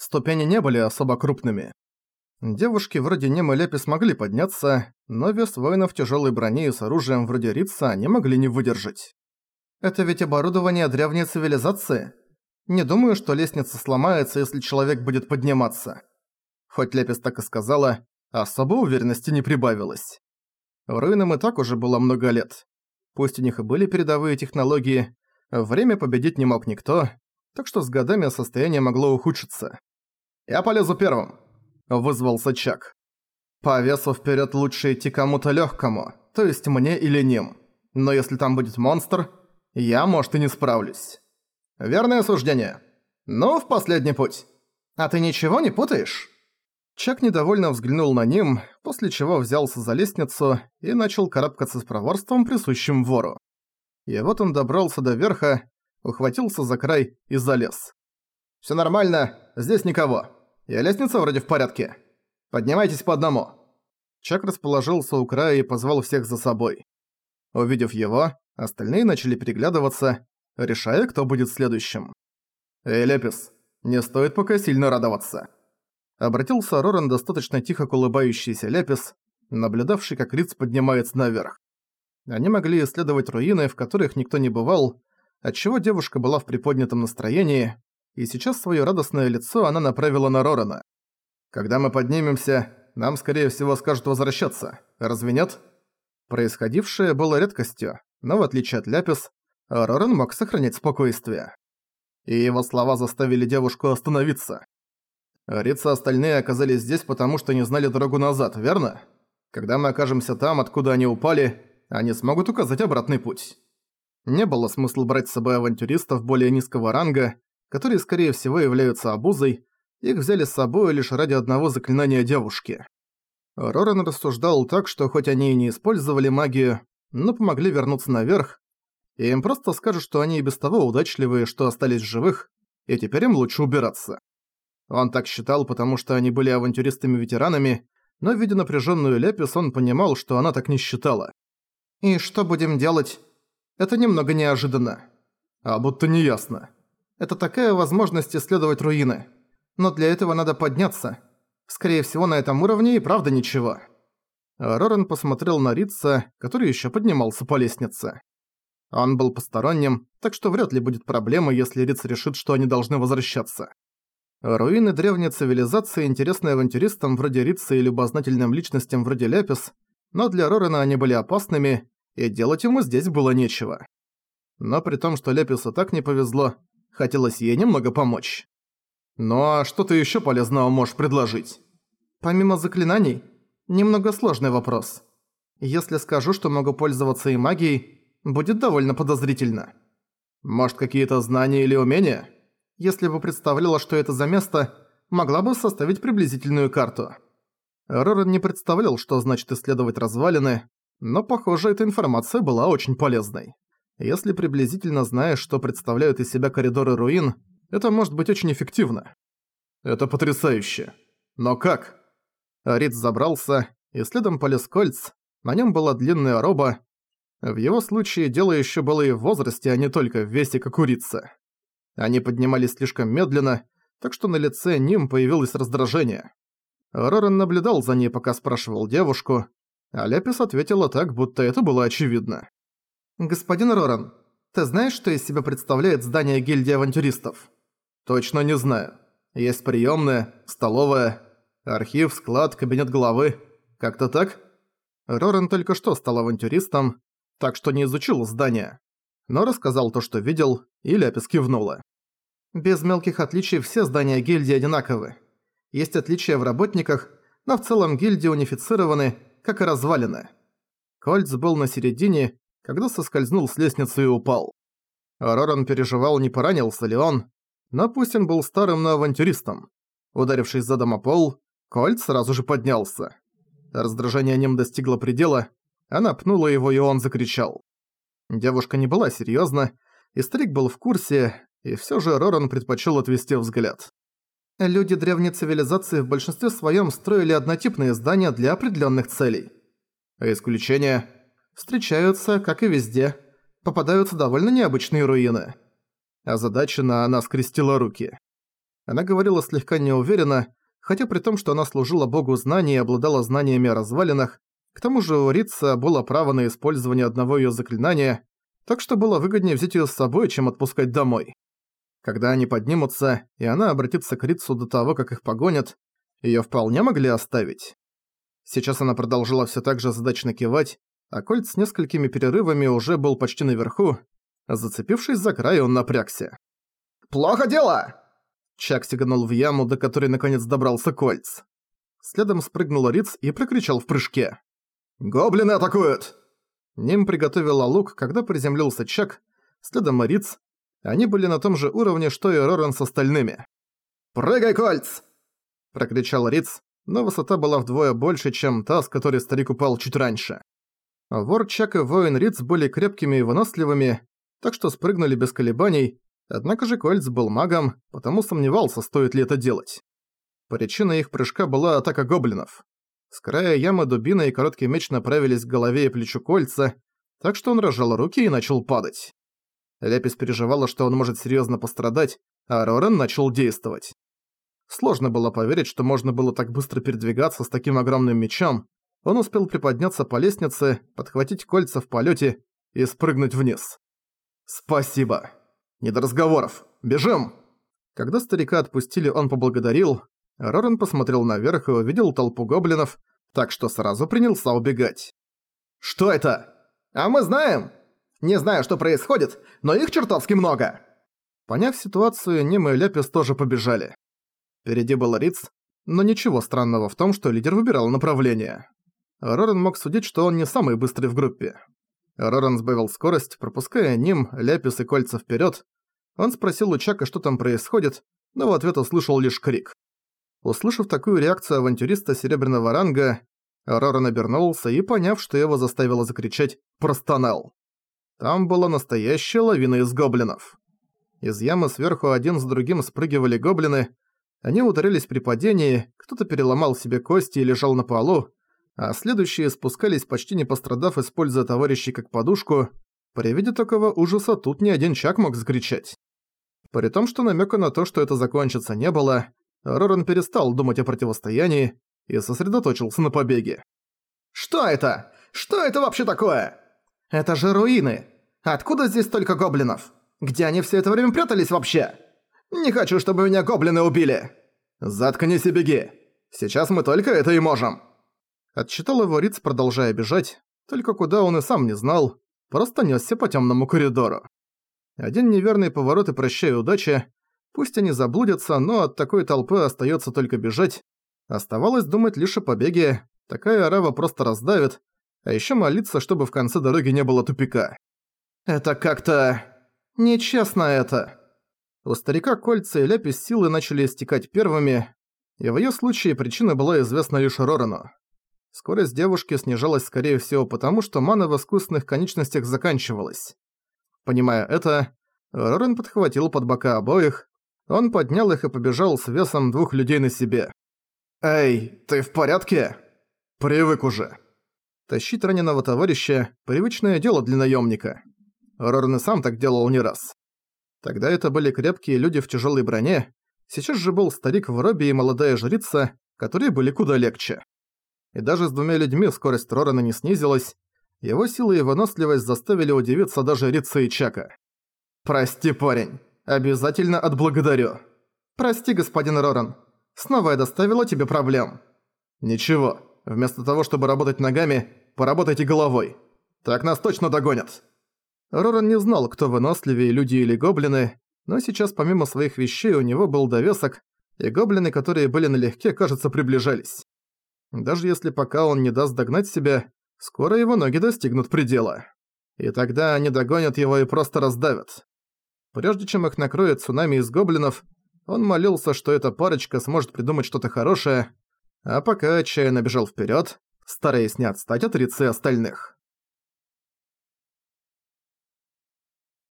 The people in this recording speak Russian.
Ступени не были особо крупными. Девушки вроде Нем и Лепи смогли подняться, но вес воинов тяжелой брони и с оружием вроде Рица они могли не выдержать. Это ведь оборудование древней цивилизации. Не думаю, что лестница сломается, если человек будет подниматься. Хоть Лепис так и сказала, особо уверенности не прибавилось. Руинам и так уже было много лет. Пусть у них и были передовые технологии, время победить не мог никто, так что с годами состояние могло ухудшиться. «Я полезу первым», — вызвался Чак. «По весу вперед лучше идти кому-то легкому, то есть мне или ним. Но если там будет монстр, я, может, и не справлюсь». «Верное суждение. Ну, в последний путь. А ты ничего не путаешь?» Чак недовольно взглянул на ним, после чего взялся за лестницу и начал карабкаться с проворством, присущим вору. И вот он добрался до верха, ухватился за край и залез. «Всё нормально, здесь никого. И лестница вроде в порядке. Поднимайтесь по одному». Чак расположился у края и позвал всех за собой. Увидев его, остальные начали переглядываться, решая, кто будет следующим. «Эй, Лепис, не стоит пока сильно радоваться». Обратился Роран достаточно тихо к улыбающийся Лепис, наблюдавший, как Риц поднимается наверх. Они могли исследовать руины, в которых никто не бывал, отчего девушка была в приподнятом настроении, и сейчас своё радостное лицо она направила на Рорана. «Когда мы поднимемся, нам, скорее всего, скажут возвращаться. Разве нет?» Происходившее было редкостью, но в отличие от Ляпис, Роран мог сохранять спокойствие. И его слова заставили девушку остановиться. Рица остальные оказались здесь, потому что не знали дорогу назад, верно? Когда мы окажемся там, откуда они упали, они смогут указать обратный путь. Не было смысла брать с собой авантюристов более низкого ранга, которые, скорее всего, являются обузой, их взяли с собой лишь ради одного заклинания девушки. Роран рассуждал так, что хоть они и не использовали магию, но помогли вернуться наверх, и им просто скажут, что они и без того удачливые, что остались живых, и теперь им лучше убираться. Он так считал, потому что они были авантюристами-ветеранами, но, видя напряженную Лепис, он понимал, что она так не считала. «И что будем делать? Это немного неожиданно. А будто неясно. Это такая возможность исследовать руины. Но для этого надо подняться. Скорее всего, на этом уровне и правда ничего». Роран посмотрел на Рица, который еще поднимался по лестнице. Он был посторонним, так что вряд ли будет проблема, если Риц решит, что они должны возвращаться. Руины древней цивилизации интересны авантюристам вроде Рица и любознательным личностям вроде Ляпис, но для Рорена они были опасными, и делать ему здесь было нечего. Но при том, что Ляпису так не повезло, хотелось ей немного помочь. «Ну а что ты ещё полезного можешь предложить?» «Помимо заклинаний, немного сложный вопрос. Если скажу, что могу пользоваться и магией, будет довольно подозрительно. Может, какие-то знания или умения?» Если бы представляла, что это за место, могла бы составить приблизительную карту. Роран не представлял, что значит исследовать развалины, но, похоже, эта информация была очень полезной. Если приблизительно знаешь, что представляют из себя коридоры руин, это может быть очень эффективно. Это потрясающе. Но как? Риц забрался, и следом полез кольц, на нем была длинная роба. В его случае дело еще было и в возрасте, а не только в весе, как у Рица. Они поднимались слишком медленно, так что на лице Ним появилось раздражение. Роран наблюдал за ней, пока спрашивал девушку, а Лепис ответила так, будто это было очевидно. «Господин Роран, ты знаешь, что из себя представляет здание гильдии авантюристов?» «Точно не знаю. Есть приёмная, столовая, архив, склад, кабинет главы. Как-то так?» Роран только что стал авантюристом, так что не изучил здание но рассказал то, что видел, и Ляпис кивнула. Без мелких отличий все здания гильдии одинаковы. Есть отличия в работниках, но в целом гильдии унифицированы, как и развалины. Кольц был на середине, когда соскользнул с лестницы и упал. Роран переживал, не поранился ли он, но пусть он был старым, но авантюристом. Ударившись задом о пол, Кольц сразу же поднялся. Раздражение ним достигло предела, она пнула его, и он закричал. Девушка не была серьёзна, и старик был в курсе, и всё же Роран предпочёл отвести взгляд. Люди древней цивилизации в большинстве своём строили однотипные здания для определённых целей. А исключения встречаются, как и везде, попадаются довольно необычные руины. Озадаченно она скрестила руки. Она говорила слегка неуверенно, хотя при том, что она служила богу знаний и обладала знаниями о развалинах, к тому же у Рица было право на использование одного её заклинания, так что было выгоднее взять её с собой, чем отпускать домой. Когда они поднимутся, и она обратится к Рицу до того, как их погонят, её вполне могли оставить. Сейчас она продолжила всё так же задачно кивать, а Кольт с несколькими перерывами уже был почти наверху. Зацепившись за край, он напрягся. «Плохо дело!» Чак сиганул в яму, до которой наконец добрался Кольц. Следом спрыгнул Риц и прокричал в прыжке. «Гоблины атакуют!» Ним приготовила лук, когда приземлился Чак, следом Риц. Они были на том же уровне, что и Роран с остальными. «Прыгай, Кольц!» Прокричал Риц, но высота была вдвое больше, чем та, с которой старик упал чуть раньше. Вор Чак и воин Риц были крепкими и выносливыми, так что спрыгнули без колебаний, однако же Кольц был магом, потому сомневался, стоит ли это делать. Причина их прыжка была атака гоблинов. С края ямы дубина и короткий меч направились к голове и плечу Кольца, так что он разжал руки и начал падать. Ляпис переживала, что он может серьезно пострадать, а Рорен начал действовать. Сложно было поверить, что можно было так быстро передвигаться с таким огромным мечом. Он успел приподняться по лестнице, подхватить кольца в полете и спрыгнуть вниз. «Спасибо. Не до разговоров. Бежим!» Когда старика отпустили, он поблагодарил. Рорен посмотрел наверх и увидел толпу гоблинов, так что сразу принялся убегать. «Что это? А мы знаем! Не знаю, что происходит, но их чертовски много!» Поняв ситуацию, Нема и Ляпис тоже побежали. Впереди был Риц, но ничего странного в том, что лидер выбирал направление. Рорен мог судить, что он не самый быстрый в группе. Роран сбавил скорость, пропуская Ним, Ляпис и Кольца вперед. Он спросил у Чака, что там происходит, но в ответ услышал лишь крик. Услышав такую реакцию авантюриста серебряного ранга, Роран обернулся и, поняв, что его заставило закричать, простонал. Там была настоящая лавина из гоблинов. Из ямы сверху один за другим спрыгивали гоблины, они ударились при падении, кто-то переломал себе кости и лежал на полу, а следующие спускались почти не пострадав, используя товарищей как подушку. При виде такого ужаса тут ни один чак мог закричать. При том, что намека на то, что это закончится, не было, Роран перестал думать о противостоянии и сосредоточился на побеге. «Что это? Что это вообще такое? Это же руины! Откуда здесь столько гоблинов? Где они все это время прятались вообще? Не хочу, чтобы меня гоблины убили!» «Заткнись и беги! Сейчас мы только это и можем!» Отчитал его Риц, продолжая бежать, только куда он и сам не знал, просто несся по темному коридору. Один неверный поворот и прощай удачи. Пусть они заблудятся, но от такой толпы остается только бежать. Оставалось думать лишь о побеге, такая арава просто раздавит, а еще молиться, чтобы в конце дороги не было тупика. «Это как-то... нечестно это!» У старика кольца и ляпис силы начали истекать первыми, и в её случае причина была известна лишь Рорану. Скорость девушки снижалась скорее всего потому, что мана в искусственных конечностях заканчивалась. Понимая это, Рорен подхватил под бока обоих, он поднял их и побежал с весом двух людей на себе. «Эй, ты в порядке?» «Привык уже». Тащить раненого товарища – привычное дело для наемника. Рорен и сам так делал не раз. Тогда это были крепкие люди в тяжелой броне, сейчас же был старик в робе и молодая жрица, которые были куда легче и даже с двумя людьми скорость Рорана не снизилась, его сила и выносливость заставили удивиться даже Рица и Чака. «Прости, парень. Обязательно отблагодарю. Прости, господин Роран. Снова я доставила тебе проблем». «Ничего. Вместо того, чтобы работать ногами, поработайте головой. Так нас точно догонят». Роран не знал, кто выносливее, люди или гоблины, но сейчас помимо своих вещей у него был довесок, и гоблины, которые были налегке, кажется, приближались. Даже если пока он не даст догнать себя, скоро его ноги достигнут предела. И тогда они догонят его и просто раздавят. Прежде чем их накроет цунами из гоблинов, он молился, что эта парочка сможет придумать что-то хорошее, а пока отчаянно бежал вперед, стараясь не отстать от Рицы остальных.